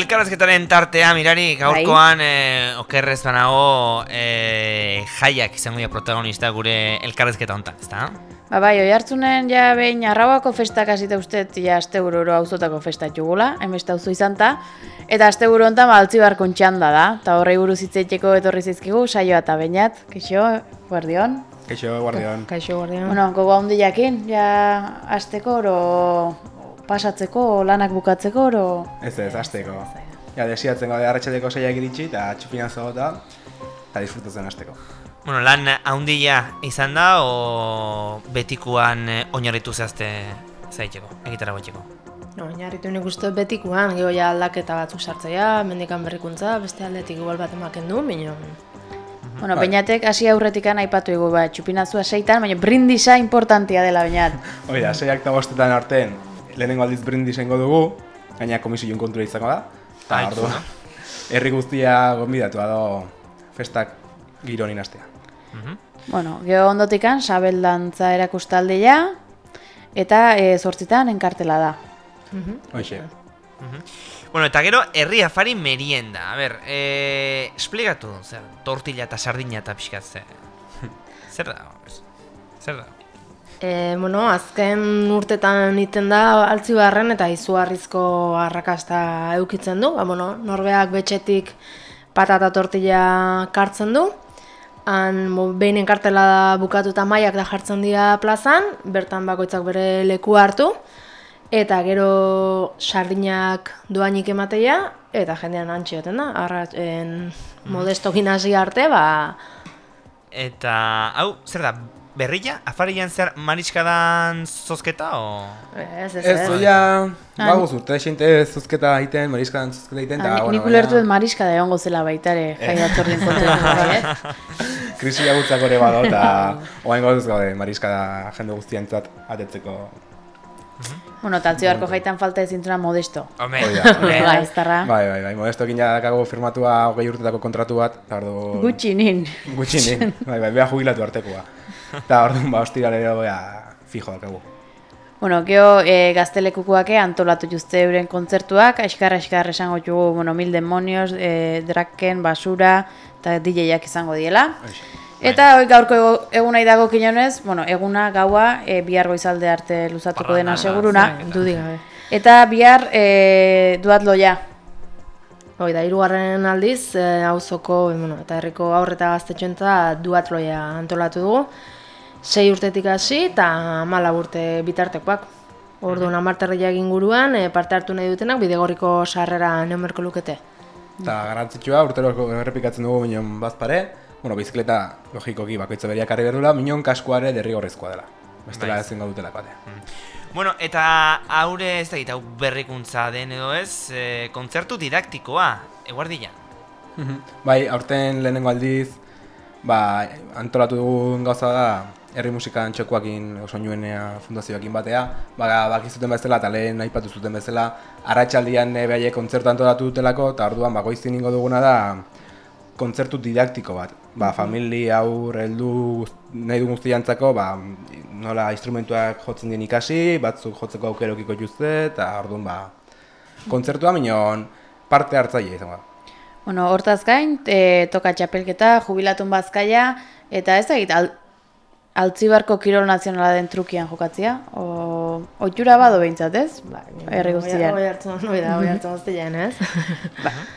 elkarrezketaren tartea, mirari, gaurkoan eh, okerrez banago eh, jaiak izango dira protagonista gure elkarrezketa honetan, ezta? Ba bai, oi hartzunen ja behin arrauako festak hasita uste ja asteburu oro auzotako festa txugula, emeste auzo izan ta, eta asteburu honetan ba, altzibar kontxanda da, eta horrei buruz hitzeiteko etorri zizkigu, saioa eta bainat, kixo, guardion. Kaixo, guardion. Kaixo guardian. Bueno, gogo handi jakin, ja asteko oro pasatzeko, lanak bukatzeko oro... Ez ez, azteko. Ja, desiatzen gaude arratxateko saiak iritsi eta txupina zogota eta disfrutatzen azteko. Bueno, lan haundia izan da, o betikuan eh, oinarritu zehazte zaiteko, egitara gotxeko? No, oinarritu nik uste betikuan, geho ja aldaketa batzuk sartzea, mendikan berrikuntza, beste aldetik igual bat emaken du, minon. Bueno, Bai. bainatek hasi aurretikan aipatu egu, ba, txupinazua seitan, baina brindisa importantia dela bainat. Hoi da, seiak eta bostetan artean lehenengo aldiz brindis dugu, gaina komisioen kontura izango da. Bai, ordu, herri guztia gonbidatu do festak giro honin astea. Mhm. Bueno, geho ondotikan, sabel dantza erakustaldia, eta e, zortzitan enkartela da. Hoxe. Bueno, eta gero, herri afari merienda. A ber, eh, esplikatu, zer, tortilla eta sardina eta pixkat, zer, zer da, zer da? E, bueno, azken urtetan iten da altzibarren eta izugarrizko arrakasta eukitzen du. Ba, bueno, norbeak betxetik patata tortilla kartzen du. Han mo, behin enkartela da bukatu maiak da jartzen dira plazan, bertan bakoitzak bere leku hartu. Eta gero sardinak doainik emateia, eta jendean antxioten da. Arrat, en, modestokin hasi arte, ba, Eta, hau, zer da, berrila? Afarian zer mariskadan zozketa, o? ez, ez, Ez, ez. oia, Ah, baguz urte xente zuzketa egiten, mariskan zuzketa egiten, Ah, eta, nik- ulertu baina, dut mariska da egongo zela baitare, jai batzordien kontuetan, bai, ez? krisi lagutzak ere bado, eta oain gauduz gaude mariska da jende guztientzat atetzeko. Bueno, eta altzibarko jaitan falta ezintzuna modesto. Hombre. Bai. Bai, bai, bai, modestokin ja dakago firmatua hogei urtetako kontratu bat, eta ordu... Gutxi nin. Gutxini, bai, bai, beha jubilatu artekoa. Eta orduan, ba, ostiralero, bea, fijo dakagu. Bueno, geho e, gaztelekukoake antolatu juzte euren kontzertuak, askar esango jugu, bueno, mil demonios, e, draken, basura, eta DJak izango diela. Eta hoi gaurko eguna dago kinonez, bueno, eguna gaua e, bihar goizalde arte luzatuko dena seguruna. bai. Dudik gabe. Eta bihar e, duat loia. Hoi da, hirugarren aldiz, e, auzoko, bueno, eta herriko aurre eta gaztetxoentza duatloia antolatu dugu. Sei urtetik hasi eta mala urte bitartekoak. Orduan amarterriak inguruan, e, parte hartu nahi dutenak bidegorriko sarrera neumerko lukete. Eta garantzitsua, urtero errepikatzen dugu minon bazpare, bueno, bizikleta logikoki bakoitza beriak karri berdula, minon kaskoare derrigorrezkoa dela. Bestela ezin gaudutela bate. Bueno, eta haure ez da hau berrikuntza den edo ez, e, kontzertu didaktikoa, eguardian. bai, aurten lehenengo aldiz, ba, antolatu dugun gauza da, herri musikan txokoakin soinuenea fundazioakin batea, ba, bakizuten bezala eta lehen aipatu zuten bezala, arratsaldian e, behaiek kontzertu antolatu dutelako, eta orduan ba, goiztin ingo duguna da, kontzertu didaktiko bat. Ba, familia, aur, heldu nahi du guztiantzako, ba, nola instrumentuak jotzen dien ikasi, batzuk jotzeko aukerokiko juzte, eta orduan ba, kontzertua minon parte hartzaile izango da. Bueno, hortaz gain, e, toka txapelketa, jubilatun bazkaia, eta ez da altzibarko kirol nazionala den trukian jokatzia, o, oitura bado behintzat, ez? Ba, herri guztian. Hoi hartzen, hoi da, hoi hartzen guztian, ez?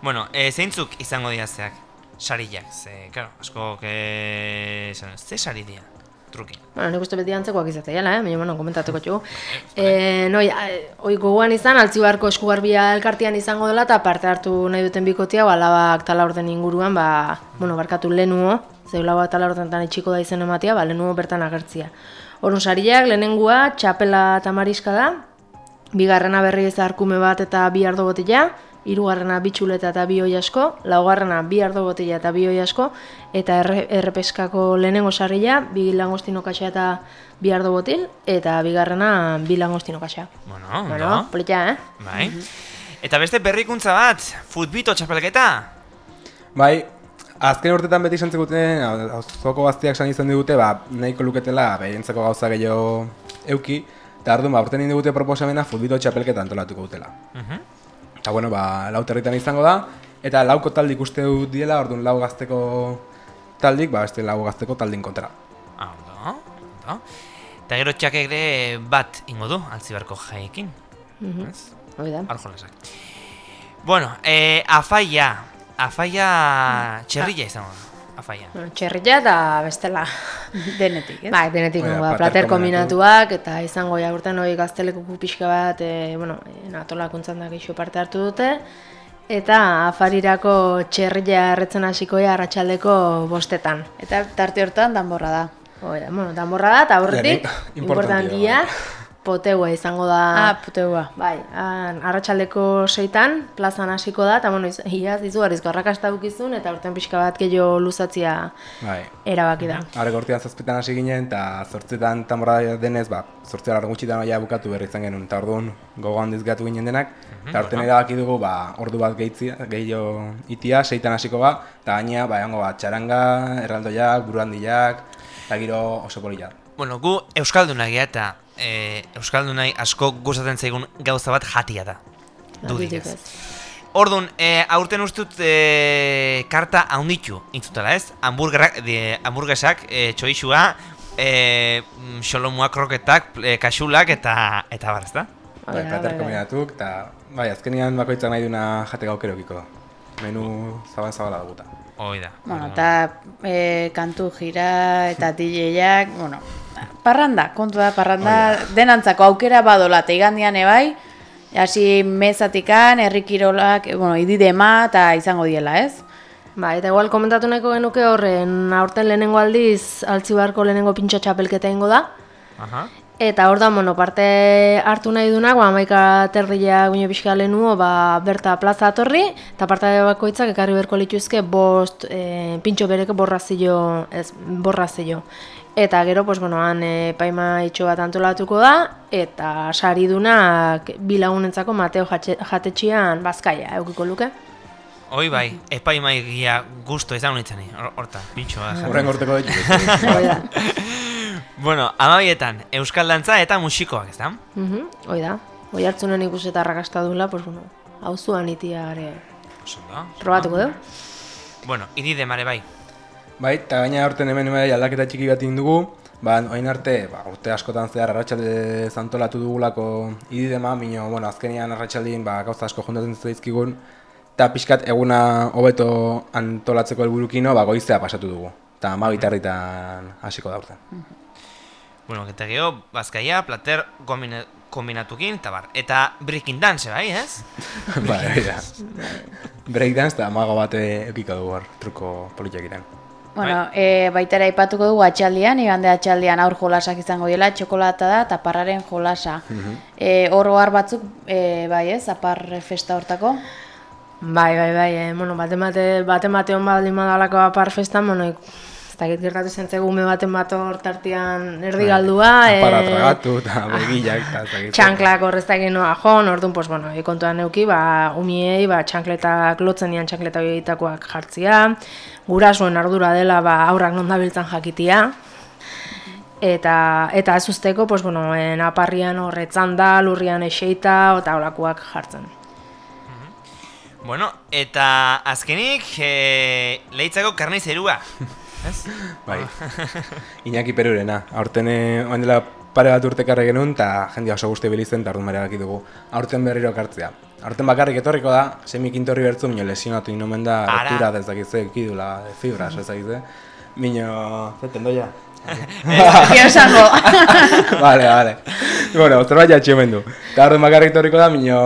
Bueno, e, zeintzuk izango dira zeak? Sariak, ze, claro, asko, que... ze sari dira? Truki. Bueno, nik uste beti antzekoak izateela, eh? Baina, bueno, komentatuko txugu. E, noi, a- oi gogoan izan, altzibarko eskugarbia elkartian izango dela, eta parte hartu nahi duten bikotia, ba, labak tala orden inguruan, ba, bueno, barkatu lehenuo, zeu labak tala ordenetan itxiko da izen ematia, ba, lehenuo bertan agertzia. Orun sariak, lehenengua, txapela eta mariska da, bigarrena berri ez arkume bat eta bi ardo botila, hirugarrena bi txuleta eta bi asko, laugarrena bi ardo botila eta bi asko, eta erre, errepeskako lehenengo sarria, bi langostino kaxa eta bi ardo botil, eta bigarrena bi langostino kaxa. Bueno, Bueno, ondo. politia, eh? Bai. Eta beste berrikuntza bat, futbito txapelketa. Bai, azken urtetan beti esan ziguten, auzoko gaztiak esan izan digute, ba, nahiko luketela, behientzako gauza gehiago euki, eta arduan, ba, urten egin digute proposamena futbito txapelketa antolatuko dutela. Mhm. Eta bueno, ba, lau territan izango da, eta lauko taldik uste dut diela, orduan lau gazteko taldik, ba, beste lau gazteko taldin kontra. Ah, ondo, ondo. Eta gero txak ere bat ingo du, altzibarko jaiekin. Mhm. Ez? Hoi da. Arjolasak. Bueno, eh, afaia. Afaia txerrilla izango da. Afaia. Bueno, Txerria eta bestela. Denetik, ez? Bai, denetik da, da, plater plater kombinatuak, eta izango ja urten hori gazteleko pixka bat, e, bueno, natolakuntzan da geixo parte hartu dute, eta afarirako txerria erretzen hasikoia arratsaldeko bostetan. Eta tarte hortan danborra da. Hoi da, bueno, danborra da, eta horretik, Lehenik, importantia, poteua izango da. Ah, puteua. Bai, han, arratsaldeko seitan, plazan hasiko da, eta bueno, iz- iaz izugarrizko arrakasta dukizun, eta urten pixka bat gehiago luzatzia Bai. erabaki da. Arek gortian zazpitan hasi ginen, eta zortzetan tamborra denez, ba, zortzea lar gutxitan ja bukatu berri izan genuen, eta orduan gogo handiz gatu ginen denak, eta orten erabaki dugu, ba, ordu bat gehitzia, gehiago itia, seitan hasiko ba, eta gaina, ba, egongo ba, txaranga, erraldoiak, buruhandiak, eta giro oso polilla. Bueno, gu Euskaldunak eta e, Euskaldunai asko gustatzen zaigun gauza bat jatia da. Dudik Dudik ez. ez. Orduan, e, aurten ustut e, karta haunditu intzutela ez? Hamburgerak, de, hamburgesak, e, txoixua, e, mm, xolomuak kroketak, e, kaxulak eta eta bar, ezta? Bai, Bai, plater bai, bai. kombinatuk, eta, bai, azkenian bakoitzak nahi duna jateko aukerokiko. Menu zaban zabala duguta. Hoi da. Bueno, eta e, kantu jira eta DJak, bueno, parranda, kontu da, parranda, denantzako aukera badola, eta igandian ebai, hasi mezatikan, herrikirolak, e, bueno, ididema eta izango diela, ez? Ba, eta igual komentatu nahiko genuke horren aurten lehenengo aldiz altzibarko lehenengo pintxa txapelketa ingo da. Aha. Eta hor da, bueno, parte hartu nahi dunak, ba, maika terria guino pixka lehenuo, ba, berta plaza atorri, eta parte bakoitzak ekarri berko lituzke bost e, pintxo bereko borrazio, ez, borrazio. Eta gero, pues, bueno, han e, paima itxo bat antolatuko da, eta saridunak bilagunentzako Mateo jatxe- jatetxian bazkaia eukiko luke. Hoi bai, epaimaigia gusto izan nintzen, hor- horta, pintxoa. jarri. Horren gorteko ditu. Hoi da. Bueno, amabietan, euskal dantza eta musikoak, ez da? Mhm, Hoi da. Hoi hartzunen ikusi eta arrakasta duela, pues, bueno, hau zuan itiare da. probatuko dugu. Bueno, idi demare bai. Bai, eta gaina aurten hemen bai aldaketa txiki bat egin dugu, ba, oin arte, ba, urte askotan zehar arratsalde zantolatu dugulako ididema, mino, bueno, azkenian arratsaldin ba, gauza asko juntatzen zaizkigun, eta pixkat eguna hobeto antolatzeko helburukino, ba, goizea pasatu dugu. Eta ma bitarritan hasiko da urten. Bueno, eta geho, bazkaia, plater kombine- kombinatukin, eta bar. Eta breaking dance, bai, ez? bai, bai da. Breakdance eta amago bat eukiko dugu hor, truko politiak Bueno, e, baita ere aipatuko dugu atxaldian, igande atxaldian aur jolasak izango dela, txokolata da eta parraren jolasa. e, hor ohar batzuk, e, bai ez, apar festa hortako. Bai, bai, bai, eh, bueno, bate, baten bate hon baldin badalako apar festan, bueno, dakit gertatu zen ume baten bat hor tartian erdi galdua, Para eh, tragatu eta begillak txanklak horreztak noa jon, orduan, pues, bueno, e, kontuan neuki, ba, umiei, ba, txankletak lotzen dian txankleta horietakoak jartzia, gurasoen ardura dela, ba, aurrak non dabiltzan jakitia, eta eta ez usteko, pues, bueno, en aparrian horretzan da, lurrian eseita, eta olakoak jartzen. Bueno, eta azkenik, e, lehitzako karnizerua. Ez? Bai. Iñaki Perurena. Aurten eh, orain dela pare bat urte karri genuen eta jendia oso guzti bilizen eta erabaki dugu. Aurten berriro kartzea. Aurten bakarrik etorriko da, semikintorri bertzu, mino lesionatu inomen da, da ezakitze, ekidula, fibras ezakitze. Mino, zeten doia? Gero esango. vale, vale. bueno, zerbait jatxe hemen du. Eta orduan bakarrik etorriko da, mino,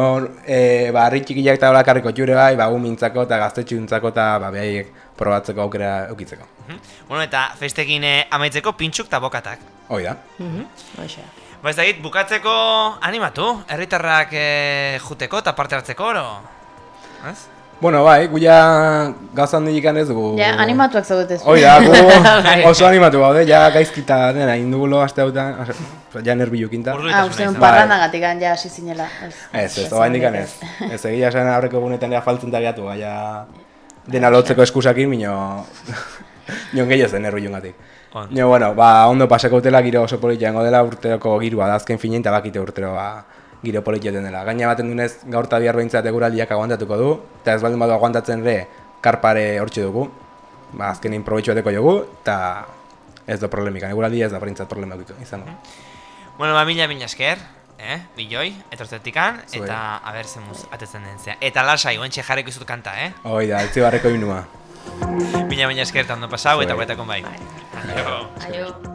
e, ba, harri txikiak eta karriko txure bai, ba, umintzako eta gaztetxuntzako eta ba, behaiek probatzeko aukera eukitzeko. Mhm. Bueno, eta festekin eh, amaitzeko pintxuk eta bokatak. Hoi da. Mhm, Hoxe. Ba ez dakit, bukatzeko animatu, herritarrak e, juteko eta parte hartzeko, oro? Ez? Bueno, bai, gu ja gauza handik ez dugu. Ja, animatuak zaudetez. Hoi da, gu oso animatu gaude, ja gaizkita dena indugulo aste hautan, ja nerbiukinta. Ah, uste da. parrandagatik ja hasi zinela. Ez, ez, oa indikan ez. Ez, egia esan aurreko egunetan ja faltzen da gehiatu, ja dena lotzeko eskusakin, mino... Nion gehiago zen nerbiungatik. On. Nio, bueno, ba, ondo pasako utela giro oso politia dela urteroko girua da azken finein, eta bakite urtero, ba, giro polit jaten dela. Gaina baten dunez, gaur eta bihar behintzat eguraldiak aguantatuko du, eta ez baldin badu aguantatzen ere, karpare hortxe dugu. Ba, azkenin probetxu bateko jogu, eta ez do problemika, eguraldi ez da behintzat problema izango. Bueno, ba, mila mila esker, eh, biloi, etortzetikan, Zuei. eta a ber zemuz atetzen den zea. Eta lasai, oentxe jarreko izut kanta, eh? Hoi da, etzi barreko inua. Mila mila esker, eta ondo pasau, eta Zuei. guetakon bai. Aio. Aio.